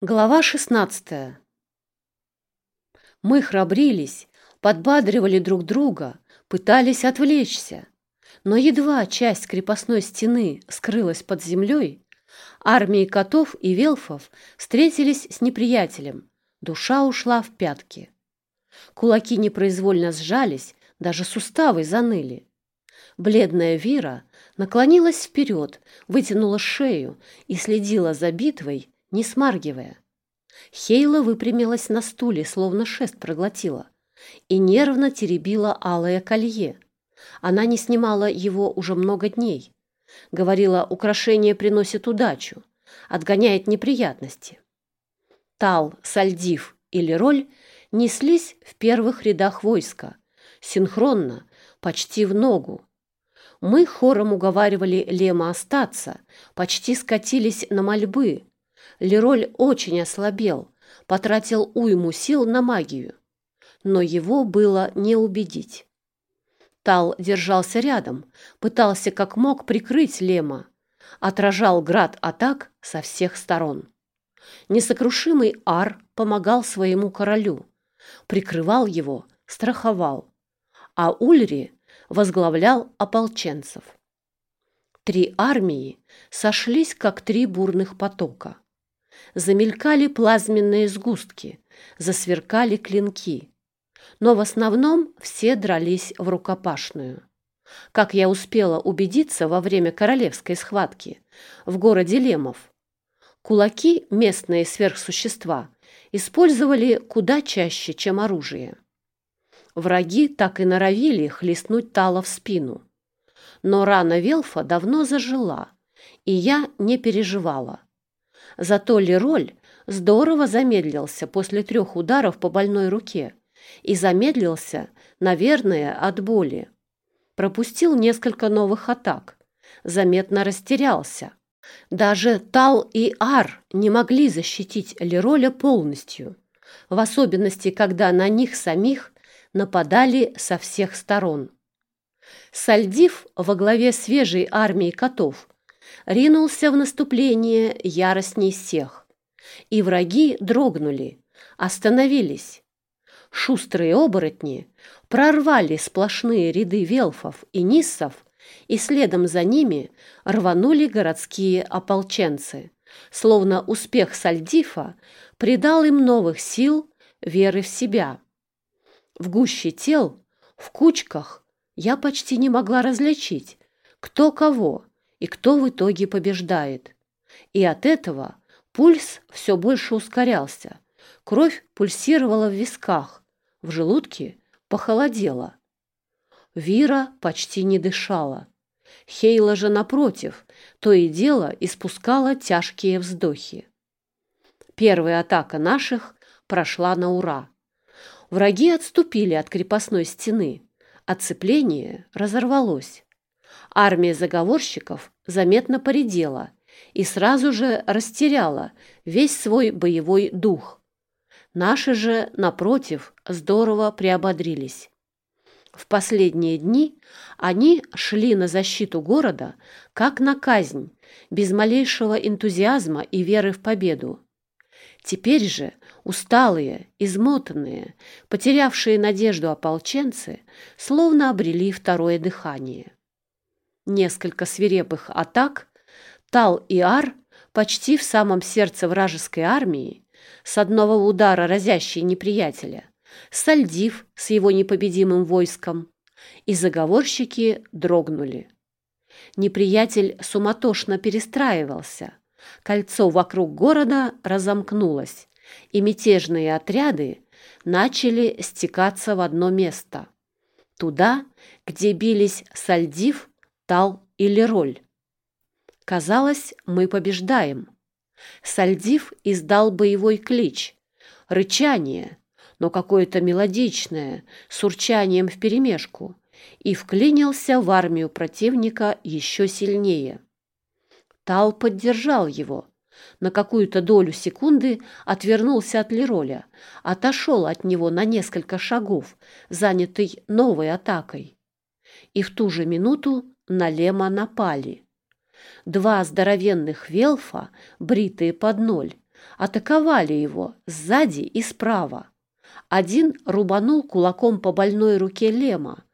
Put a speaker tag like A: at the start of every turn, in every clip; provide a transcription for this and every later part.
A: Глава 16. Мы храбрились, подбадривали друг друга, пытались отвлечься. Но едва часть крепостной стены скрылась под землей, армии котов и велфов встретились с неприятелем. Душа ушла в пятки. Кулаки непроизвольно сжались, даже суставы заныли. Бледная Вира наклонилась вперед, вытянула шею и следила за битвой, не смаргивая. Хейла выпрямилась на стуле, словно шест проглотила, и нервно теребила алое колье. Она не снимала его уже много дней. Говорила, украшение приносит удачу, отгоняет неприятности. Тал, Сальдив и Лероль неслись в первых рядах войска, синхронно, почти в ногу. Мы хором уговаривали Лема остаться, почти скатились на мольбы, Лероль очень ослабел, потратил уйму сил на магию. Но его было не убедить. Тал держался рядом, пытался как мог прикрыть Лема, отражал град атак со всех сторон. Несокрушимый Ар помогал своему королю, прикрывал его, страховал, а Ульри возглавлял ополченцев. Три армии сошлись, как три бурных потока. Замелькали плазменные сгустки, засверкали клинки. Но в основном все дрались в рукопашную. Как я успела убедиться во время королевской схватки в городе Лемов, кулаки местные сверхсущества использовали куда чаще, чем оружие. Враги так и норовили хлестнуть Тала в спину. Но рана Велфа давно зажила, и я не переживала. Зато Лероль здорово замедлился после трех ударов по больной руке и замедлился, наверное, от боли. Пропустил несколько новых атак, заметно растерялся. Даже Тал и Ар не могли защитить Лероля полностью, в особенности, когда на них самих нападали со всех сторон. Сальдив во главе свежей армии котов ринулся в наступление яростней всех. И враги дрогнули, остановились. Шустрые оборотни прорвали сплошные ряды велфов и ниссов, и следом за ними рванули городские ополченцы, словно успех Сальдифа придал им новых сил, веры в себя. В гуще тел, в кучках я почти не могла различить, кто кого, и кто в итоге побеждает. И от этого пульс все больше ускорялся. Кровь пульсировала в висках, в желудке похолодела. Вира почти не дышала. Хейла же, напротив, то и дело испускала тяжкие вздохи. Первая атака наших прошла на ура. Враги отступили от крепостной стены. Оцепление разорвалось. Армия заговорщиков заметно поредела и сразу же растеряла весь свой боевой дух. Наши же, напротив, здорово приободрились. В последние дни они шли на защиту города как на казнь, без малейшего энтузиазма и веры в победу. Теперь же усталые, измотанные, потерявшие надежду ополченцы, словно обрели второе дыхание несколько свирепых атак, Тал и Ар почти в самом сердце вражеской армии, с одного удара разящие неприятеля, Сальдив с его непобедимым войском, и заговорщики дрогнули. Неприятель суматошно перестраивался, кольцо вокруг города разомкнулось, и мятежные отряды начали стекаться в одно место. Туда, где бились Сальдив Тал или роль. Казалось, мы побеждаем. Сальдив издал боевой клич, рычание, но какое-то мелодичное, с урчанием вперемешку, и вклинился в армию противника еще сильнее. Тал поддержал его. На какую-то долю секунды отвернулся от Лероля, отошел от него на несколько шагов, занятый новой атакой. И в ту же минуту на Лема напали. Два здоровенных велфа, бритые под ноль, атаковали его сзади и справа. Один рубанул кулаком по больной руке Лема,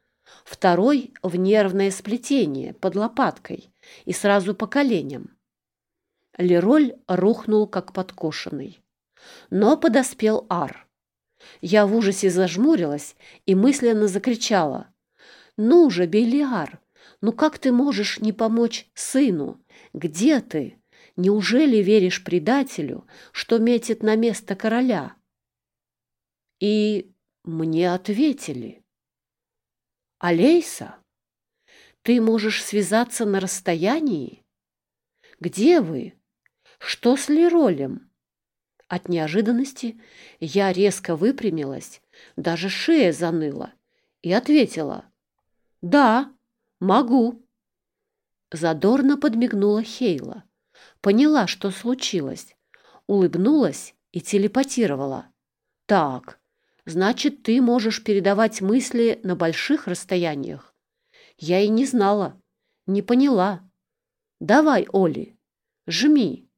A: второй в нервное сплетение под лопаткой и сразу по коленям. Лероль рухнул, как подкошенный. Но подоспел Ар. Я в ужасе зажмурилась и мысленно закричала. «Ну же, Белиар, ну как ты можешь не помочь сыну? Где ты? Неужели веришь предателю, что метит на место короля?» И мне ответили. «Алейса, ты можешь связаться на расстоянии? Где вы? Что с Леролем?» От неожиданности я резко выпрямилась, даже шея заныла, и ответила «Да, могу». Задорно подмигнула Хейла, поняла, что случилось, улыбнулась и телепатировала. «Так, значит, ты можешь передавать мысли на больших расстояниях. Я и не знала, не поняла. Давай, Оли, жми».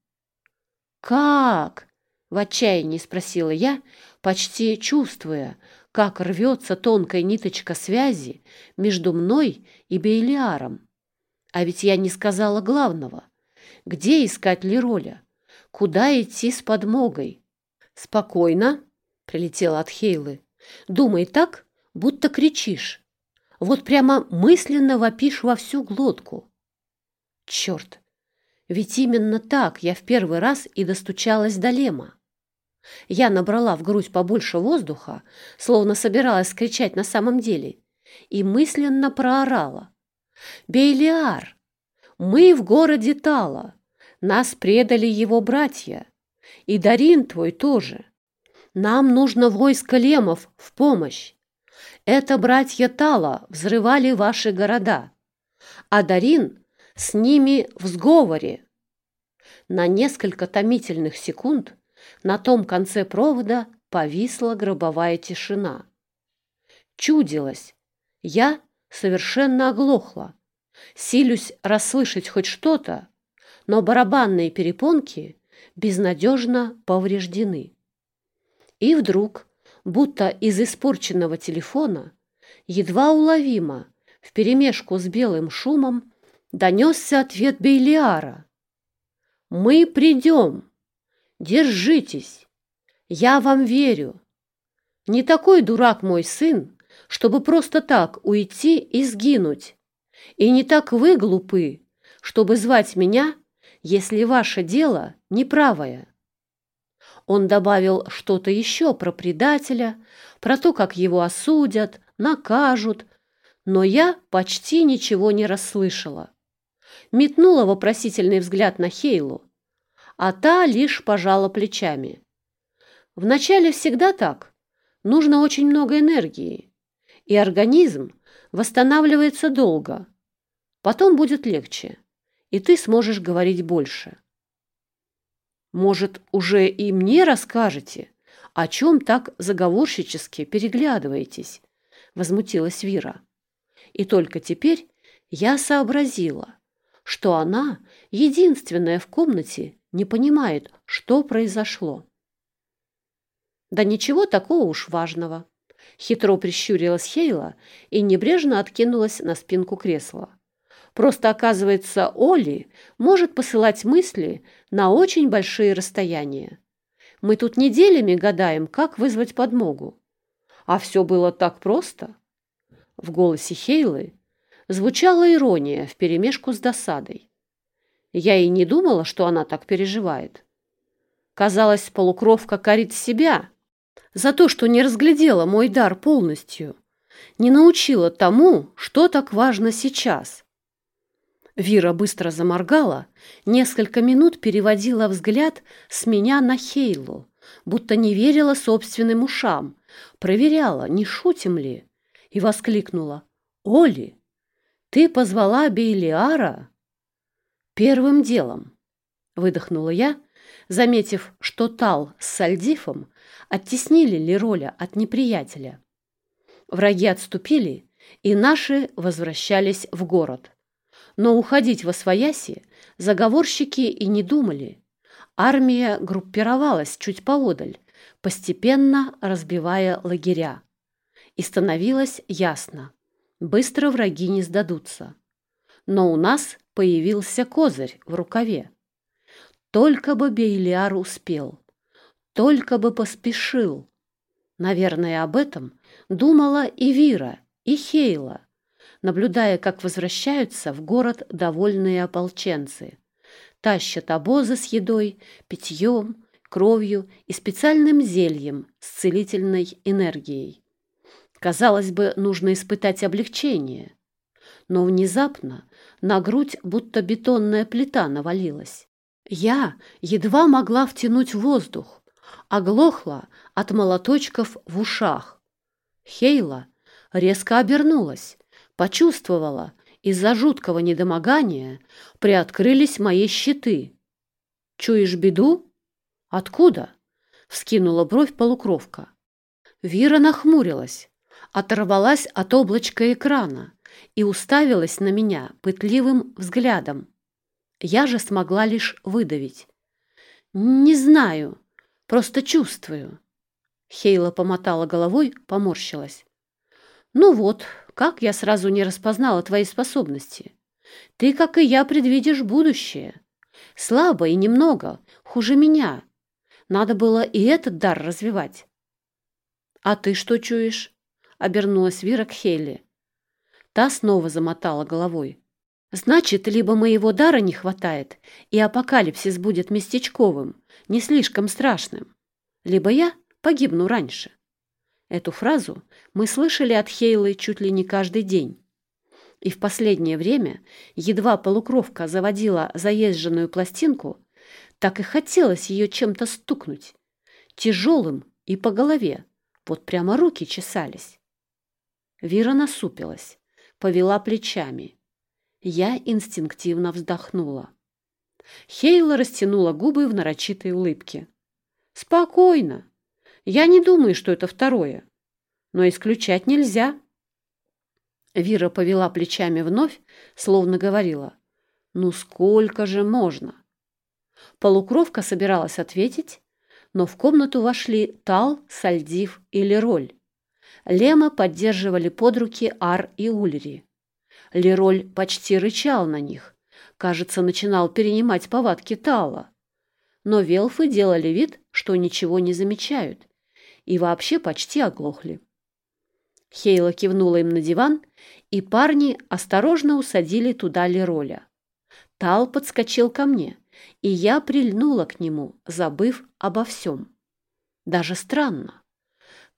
A: «Как?» В отчаянии спросила я, почти чувствуя, как рвется тонкая ниточка связи между мной и Бейлиаром. А ведь я не сказала главного. Где искать Лероля? Куда идти с подмогой? Спокойно, прилетела от Хейлы. Думай так, будто кричишь. Вот прямо мысленно вопишь во всю глотку. Черт! Ведь именно так я в первый раз и достучалась до Лема. Я набрала в грудь побольше воздуха, словно собиралась кричать на самом деле, и мысленно проорала. «Бейлиар! Мы в городе Тала. Нас предали его братья. И Дарин твой тоже. Нам нужно войско лемов в помощь. Это братья Тала взрывали ваши города, а Дарин с ними в сговоре». На несколько томительных секунд на том конце провода повисла гробовая тишина. Чудилось. Я совершенно оглохла. Силюсь расслышать хоть что-то, но барабанные перепонки безнадежно повреждены. И вдруг, будто из испорченного телефона, едва уловимо, вперемешку с белым шумом, донесся ответ Бейлиара. «Мы придем!» Держитесь! Я вам верю. Не такой дурак мой сын, чтобы просто так уйти и сгинуть. И не так вы глупы, чтобы звать меня, если ваше дело неправое. Он добавил что-то еще про предателя, про то, как его осудят, накажут, но я почти ничего не расслышала. Метнула вопросительный взгляд на Хейлу, а та лишь пожала плечами. Вначале всегда так. Нужно очень много энергии, и организм восстанавливается долго. Потом будет легче, и ты сможешь говорить больше. Может, уже и мне расскажете, о чем так заговорщически переглядываетесь? Возмутилась Вира. И только теперь я сообразила, что она единственная в комнате не понимает, что произошло. Да ничего такого уж важного. Хитро прищурилась Хейла и небрежно откинулась на спинку кресла. Просто, оказывается, Оли может посылать мысли на очень большие расстояния. Мы тут неделями гадаем, как вызвать подмогу. А все было так просто. В голосе Хейлы звучала ирония вперемешку с досадой. Я и не думала, что она так переживает. Казалось, полукровка корит себя за то, что не разглядела мой дар полностью, не научила тому, что так важно сейчас. Вира быстро заморгала, несколько минут переводила взгляд с меня на Хейлу, будто не верила собственным ушам, проверяла, не шутим ли, и воскликнула. «Оли, ты позвала Бейлиара?» Первым делом, выдохнула я, заметив, что Тал с Сальдифом оттеснили Лероля от неприятеля. Враги отступили, и наши возвращались в город. Но уходить во свояси заговорщики и не думали. Армия группировалась чуть поодаль, постепенно разбивая лагеря. И становилось ясно, быстро враги не сдадутся. Но у нас появился козырь в рукаве. Только бы Бейлиар успел, только бы поспешил. Наверное, об этом думала и Вира, и Хейла, наблюдая, как возвращаются в город довольные ополченцы. Тащат обозы с едой, питьем, кровью и специальным зельем с целительной энергией. Казалось бы, нужно испытать облегчение. Но внезапно на грудь будто бетонная плита навалилась. Я едва могла втянуть воздух, оглохла от молоточков в ушах. Хейла резко обернулась, почувствовала, из-за жуткого недомогания приоткрылись мои щиты. «Чуешь беду?» «Откуда?» — вскинула бровь полукровка. Вира нахмурилась, оторвалась от облачка экрана и уставилась на меня пытливым взглядом. Я же смогла лишь выдавить. «Не знаю, просто чувствую». Хейла помотала головой, поморщилась. «Ну вот, как я сразу не распознала твои способности? Ты, как и я, предвидишь будущее. Слабо и немного, хуже меня. Надо было и этот дар развивать». «А ты что чуешь?» — обернулась Вира к Хейли. Та снова замотала головой. Значит, либо моего дара не хватает, и апокалипсис будет местечковым, не слишком страшным, либо я погибну раньше. Эту фразу мы слышали от Хейлы чуть ли не каждый день. И в последнее время, едва полукровка заводила заезженную пластинку, так и хотелось ее чем-то стукнуть, тяжелым и по голове, вот прямо руки чесались. Вира насупилась, повела плечами, я инстинктивно вздохнула. Хейла растянула губы в нарочитой улыбке. «Спокойно. Я не думаю, что это второе. Но исключать нельзя». Вира повела плечами вновь, словно говорила. «Ну сколько же можно?» Полукровка собиралась ответить, но в комнату вошли Тал, Сальдив и Лероль. Лема поддерживали под руки Ар и Ульри. Лероль почти рычал на них. Кажется, начинал перенимать повадки Тала. Но велфы делали вид, что ничего не замечают, и вообще почти оглохли. Хейла кивнула им на диван, и парни осторожно усадили туда Лероля. Тал подскочил ко мне, и я прильнула к нему, забыв обо всем. Даже странно,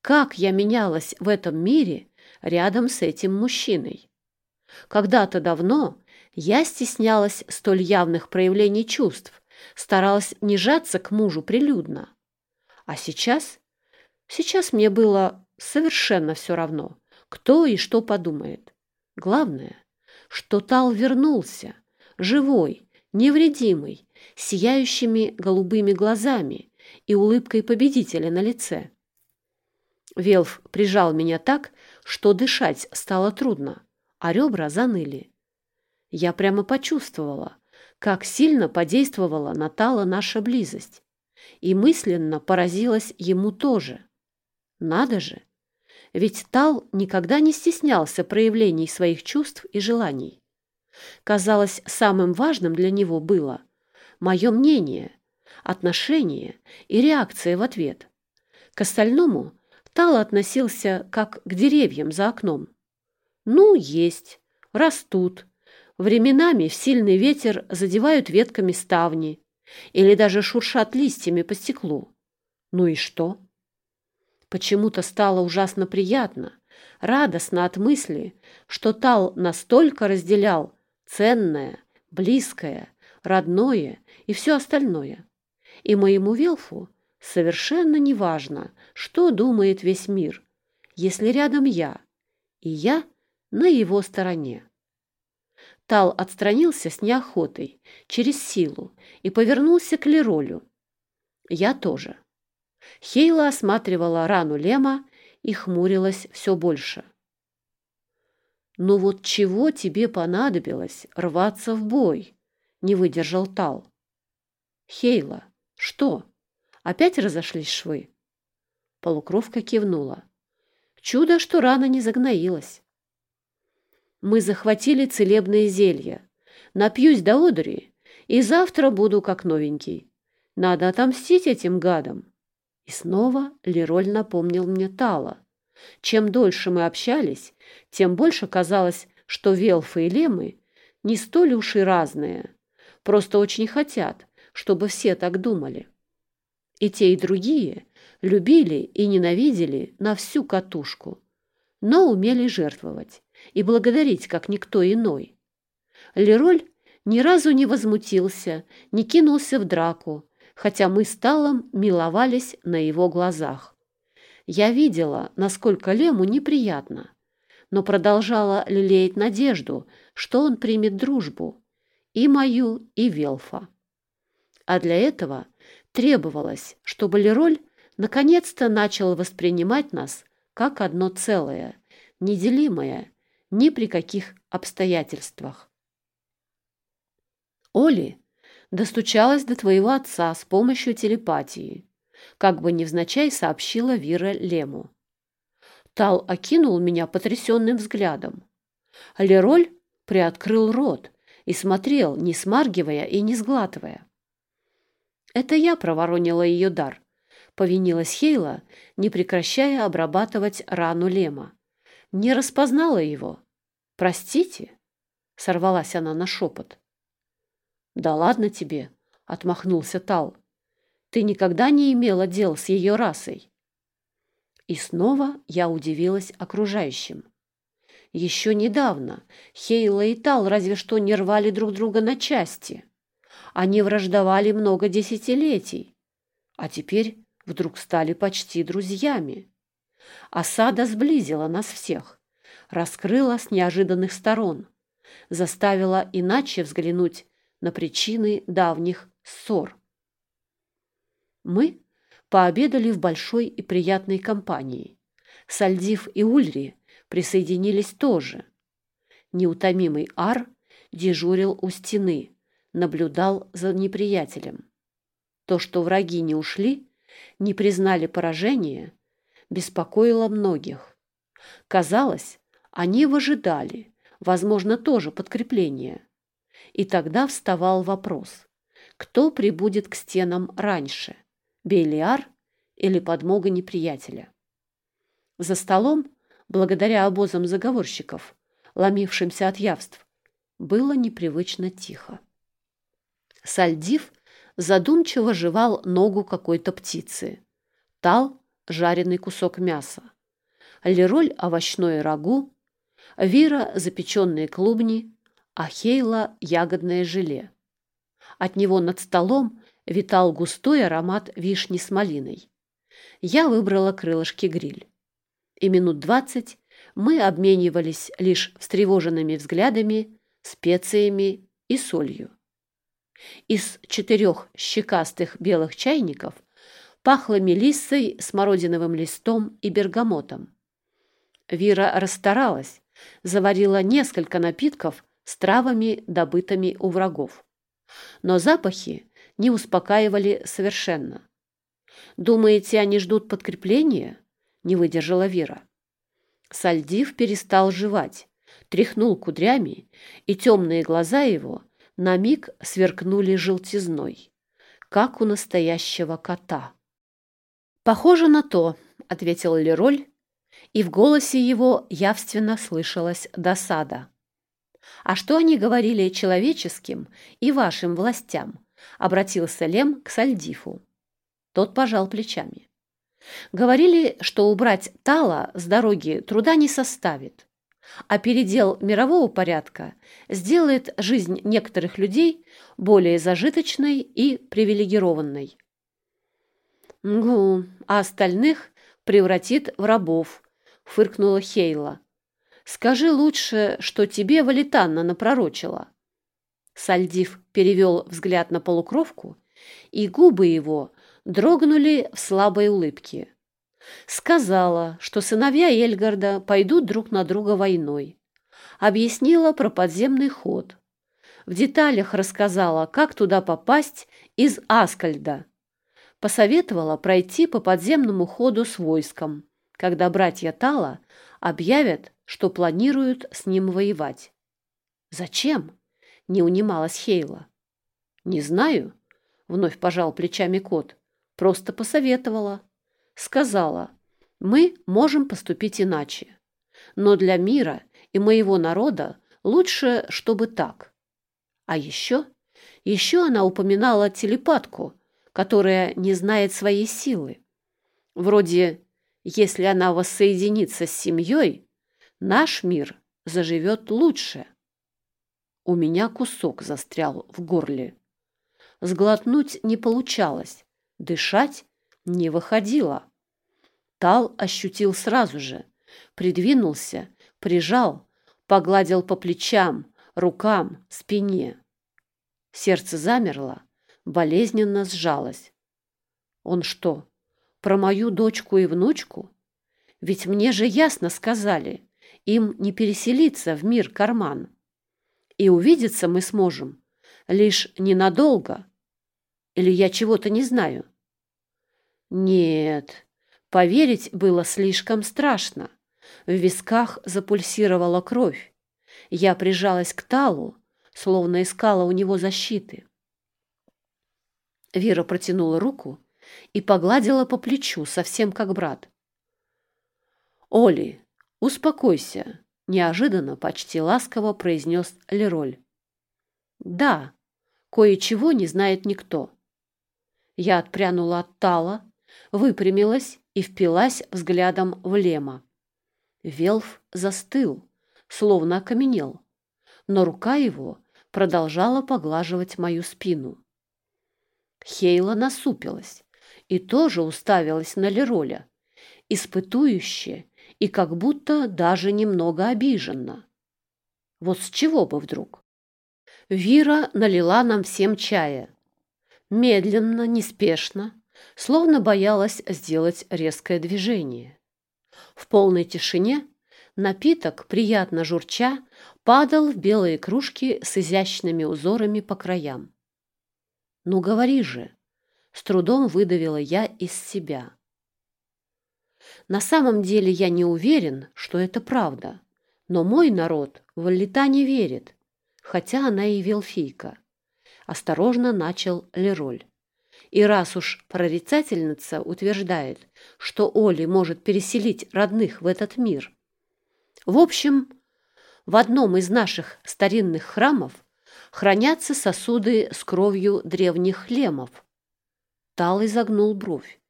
A: как я менялась в этом мире рядом с этим мужчиной. Когда-то давно я стеснялась столь явных проявлений чувств, старалась не жаться к мужу прилюдно. А сейчас? Сейчас мне было совершенно все равно, кто и что подумает. Главное, что Тал вернулся, живой, невредимый, сияющими голубыми глазами и улыбкой победителя на лице. Велф прижал меня так, что дышать стало трудно а ребра заныли. Я прямо почувствовала, как сильно подействовала на Тала наша близость, и мысленно поразилась ему тоже. Надо же! Ведь Тал никогда не стеснялся проявлений своих чувств и желаний. Казалось, самым важным для него было мое мнение, отношение и реакция в ответ. К остальному Тал относился как к деревьям за окном. Ну, есть, растут. Временами в сильный ветер задевают ветками ставни или даже шуршат листьями по стеклу. Ну и что? Почему-то стало ужасно приятно, радостно от мысли, что Тал настолько разделял ценное, близкое, родное и все остальное. И моему Велфу совершенно не важно, что думает весь мир, если рядом я, и я – на его стороне. Тал отстранился с неохотой, через силу, и повернулся к Леролю. Я тоже. Хейла осматривала рану Лема и хмурилась все больше. «Ну вот чего тебе понадобилось рваться в бой?» — не выдержал Тал. «Хейла, Что? Опять разошлись швы? Полукровка кивнула. Чудо, что рана не загноилась. Мы захватили целебные зелья. Напьюсь до одури, и завтра буду как новенький. Надо отомстить этим гадам. И снова Лероль напомнил мне Тала. Чем дольше мы общались, тем больше казалось, что Велфы и Лемы не столь уж и разные. Просто очень хотят, чтобы все так думали. И те, и другие любили и ненавидели на всю катушку, но умели жертвовать и благодарить, как никто иной. Лероль ни разу не возмутился, не кинулся в драку, хотя мы с Талом миловались на его глазах. Я видела, насколько Лему неприятно, но продолжала лелеять надежду, что он примет дружбу, и мою, и Велфа. А для этого требовалось, чтобы Лероль наконец-то начал воспринимать нас как одно целое, неделимое ни при каких обстоятельствах. Оли достучалась до твоего отца с помощью телепатии, как бы невзначай сообщила Вира Лему. Тал окинул меня потрясенным взглядом. Лероль приоткрыл рот и смотрел, не смаргивая и не сглатывая. Это я проворонила ее дар, повинилась Хейла, не прекращая обрабатывать рану Лема. Не распознала его. Простите, сорвалась она на шепот. Да ладно тебе, отмахнулся Тал. Ты никогда не имела дел с ее расой. И снова я удивилась окружающим. Еще недавно Хейла и Тал разве что не рвали друг друга на части. Они враждовали много десятилетий, а теперь вдруг стали почти друзьями. Осада сблизила нас всех, раскрыла с неожиданных сторон, заставила иначе взглянуть на причины давних ссор. Мы пообедали в большой и приятной компании. Сальдив и Ульри присоединились тоже. Неутомимый Ар дежурил у стены, наблюдал за неприятелем. То, что враги не ушли, не признали поражения, беспокоило многих. Казалось, они выжидали, возможно, тоже подкрепление. И тогда вставал вопрос, кто прибудет к стенам раньше, Белиар или подмога неприятеля? За столом, благодаря обозам заговорщиков, ломившимся от явств, было непривычно тихо. Сальдив задумчиво жевал ногу какой-то птицы. Тал – жареный кусок мяса. Лероль – овощное рагу. Вира – запеченные клубни. А Хейла – ягодное желе. От него над столом витал густой аромат вишни с малиной. Я выбрала крылышки-гриль. И минут двадцать мы обменивались лишь встревоженными взглядами, специями и солью. Из четырех щекастых белых чайников пахло мелиссой, смородиновым листом и бергамотом. Вира расстаралась, заварила несколько напитков с травами, добытыми у врагов. Но запахи не успокаивали совершенно. «Думаете, они ждут подкрепления?» – не выдержала Вера. Сальдив перестал жевать, тряхнул кудрями, и темные глаза его на миг сверкнули желтизной, как у настоящего кота. «Похоже на то», — ответил Лероль, и в голосе его явственно слышалась досада. «А что они говорили человеческим и вашим властям?» — обратился Лем к Сальдифу. Тот пожал плечами. Говорили, что убрать Тала с дороги труда не составит а передел мирового порядка сделает жизнь некоторых людей более зажиточной и привилегированной. «Гу, а остальных превратит в рабов», — фыркнула Хейла. «Скажи лучше, что тебе Валитанна напророчила». Сальдив перевел взгляд на полукровку, и губы его дрогнули в слабой улыбке. Сказала, что сыновья Эльгарда пойдут друг на друга войной. Объяснила про подземный ход. В деталях рассказала, как туда попасть из Аскальда. посоветовала пройти по подземному ходу с войском, когда братья Тала объявят, что планируют с ним воевать. «Зачем?» — не унималась Хейла. «Не знаю», — вновь пожал плечами кот. «Просто посоветовала. Сказала, мы можем поступить иначе. Но для мира и моего народа лучше, чтобы так. А еще, еще она упоминала телепатку, которая не знает своей силы. Вроде, если она воссоединится с семьей, наш мир заживет лучше. У меня кусок застрял в горле. Сглотнуть не получалось, дышать не выходило. Тал ощутил сразу же, придвинулся, прижал, погладил по плечам, рукам, спине. Сердце замерло, болезненно сжалось. Он что, про мою дочку и внучку? Ведь мне же ясно сказали, им не переселиться в мир карман и увидеться мы сможем лишь ненадолго. Или я чего-то не знаю? Нет, поверить было слишком страшно. В висках запульсировала кровь. Я прижалась к Талу, словно искала у него защиты. Вера протянула руку и погладила по плечу, совсем как брат. «Оли, успокойся, неожиданно, почти ласково произнес Лероль. «Да, кое-чего не знает никто». Я отпрянула от Тала, выпрямилась и впилась взглядом в Лема. Велф застыл, словно окаменел, но рука его продолжала поглаживать мою спину. Хейла насупилась и тоже уставилась на Лероля, испытующе и как будто даже немного обиженно. Вот с чего бы вдруг? Вира налила нам всем чая. Медленно, неспешно, словно боялась сделать резкое движение. В полной тишине напиток, приятно журча, падал в белые кружки с изящными узорами по краям. «Ну, говори же!» — с трудом выдавила я из себя. На самом деле я не уверен, что это правда. Но мой народ в Лета не верит, хотя она и велфийка. Осторожно начал Лероль. И раз уж прорицательница утверждает, что Оли может переселить родных в этот мир. В общем, в одном из наших старинных храмов хранятся сосуды с кровью древних лемов. Тал изогнул бровь.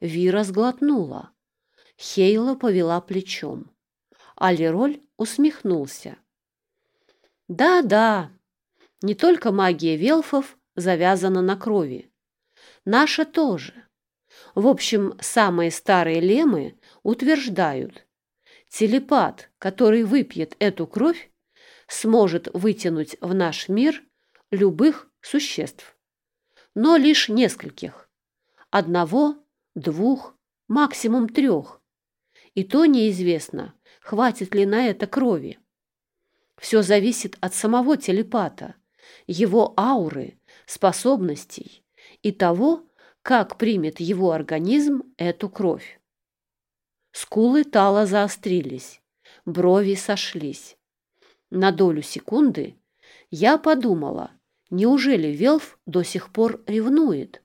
A: Вира сглотнула. Хейла повела плечом. А Лероль усмехнулся. «Да-да, не только магия велфов завязана на крови. Наша тоже. В общем, самые старые лемы утверждают, телепат, который выпьет эту кровь, сможет вытянуть в наш мир любых существ. Но лишь нескольких. Одного, двух, максимум трех. И то неизвестно, хватит ли на это крови. Все зависит от самого телепата, его ауры, способностей и того, как примет его организм эту кровь. Скулы Тала заострились, брови сошлись. На долю секунды я подумала, неужели Велф до сих пор ревнует?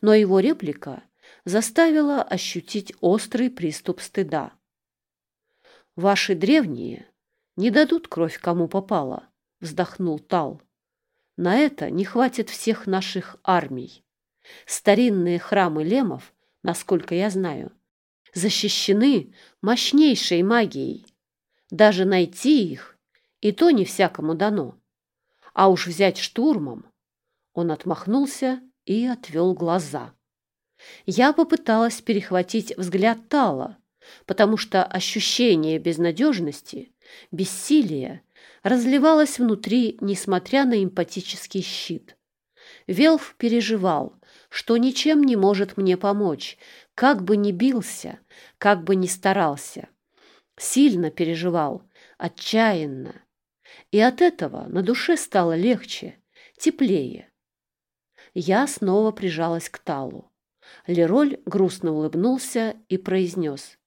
A: Но его реплика заставила ощутить острый приступ стыда. «Ваши древние не дадут кровь, кому попало», — вздохнул Тал. «На это не хватит всех наших армий. Старинные храмы лемов, насколько я знаю, защищены мощнейшей магией. Даже найти их и то не всякому дано. А уж взять штурмом...» Он отмахнулся и отвел глаза. Я попыталась перехватить взгляд Тала, потому что ощущение безнадежности, бессилия разливалось внутри, несмотря на эмпатический щит. Велф переживал, что ничем не может мне помочь, как бы ни бился, как бы ни старался. Сильно переживал, отчаянно. И от этого на душе стало легче, теплее. Я снова прижалась к Талу. Лероль грустно улыбнулся и произнес.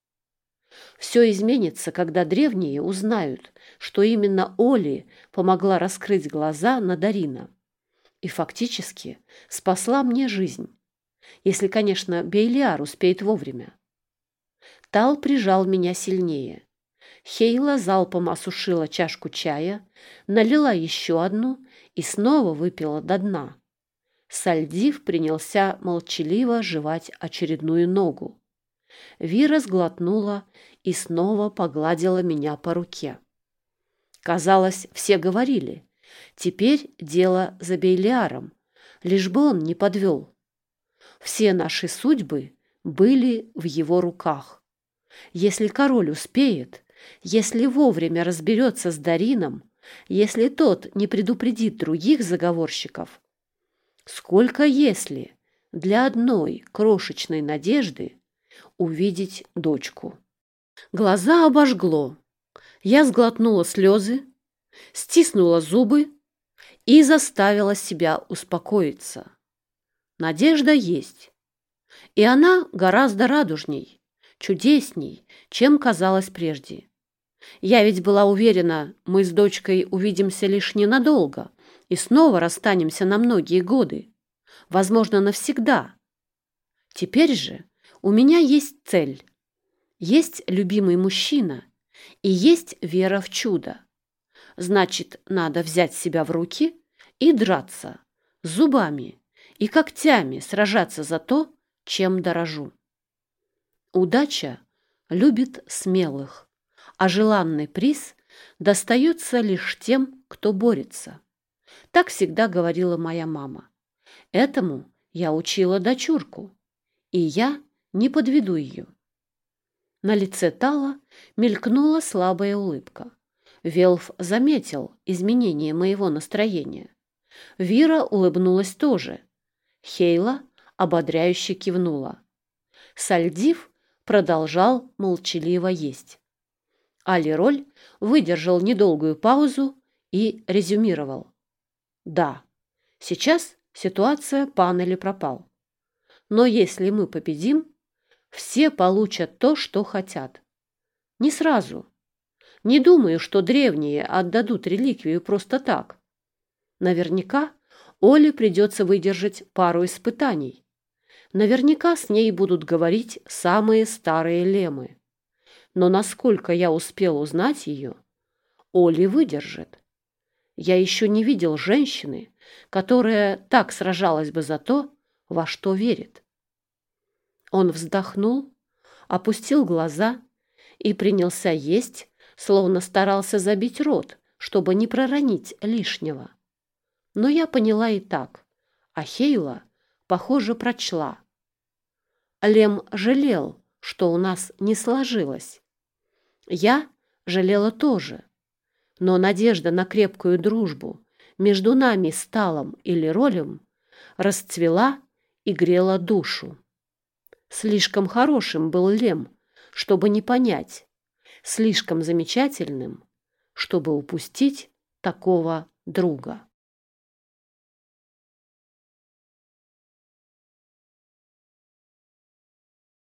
A: Все изменится, когда древние узнают, что именно Оли помогла раскрыть глаза на Дарина и фактически спасла мне жизнь, если, конечно, Бейлиар успеет вовремя. Тал прижал меня сильнее. Хейла залпом осушила чашку чая, налила еще одну и снова выпила до дна. Сальдив принялся молчаливо жевать очередную ногу. Вира сглотнула и снова погладила меня по руке. Казалось, все говорили. Теперь дело за Бейлиаром, лишь бы он не подвел. Все наши судьбы были в его руках. Если король успеет, если вовремя разберется с Дарином, если тот не предупредит других заговорщиков, сколько если для одной крошечной надежды увидеть дочку. Глаза обожгло. Я сглотнула слезы, стиснула зубы и заставила себя успокоиться. Надежда есть. И она гораздо радужней, чудесней, чем казалось прежде. Я ведь была уверена, мы с дочкой увидимся лишь ненадолго и снова расстанемся на многие годы, возможно, навсегда. Теперь же у меня есть цель, есть любимый мужчина и есть вера в чудо. Значит, надо взять себя в руки и драться зубами и когтями сражаться за то, чем дорожу. Удача любит смелых, а желанный приз достается лишь тем, кто борется. Так всегда говорила моя мама. Этому я учила дочурку, и я не подведу ее. На лице Тала мелькнула слабая улыбка. Велф заметил изменение моего настроения. Вира улыбнулась тоже. Хейла ободряюще кивнула. Сальдив продолжал молчаливо есть. Алироль выдержал недолгую паузу и резюмировал. Да, сейчас ситуация пан или пропал. Но если мы победим, все получат то, что хотят. Не сразу. Не думаю, что древние отдадут реликвию просто так. Наверняка Оле придется выдержать пару испытаний. Наверняка с ней будут говорить самые старые лемы но насколько я успел узнать ее, Оли выдержит. Я еще не видел женщины, которая так сражалась бы за то, во что верит. Он вздохнул, опустил глаза и принялся есть, словно старался забить рот, чтобы не проронить лишнего. Но я поняла и так, а Хейла, похоже, прочла. Лем жалел, что у нас не сложилось, я жалела тоже. Но надежда на крепкую дружбу между нами с Талом или Ролем расцвела и грела душу. Слишком хорошим был Лем, чтобы не понять, слишком замечательным, чтобы упустить такого друга.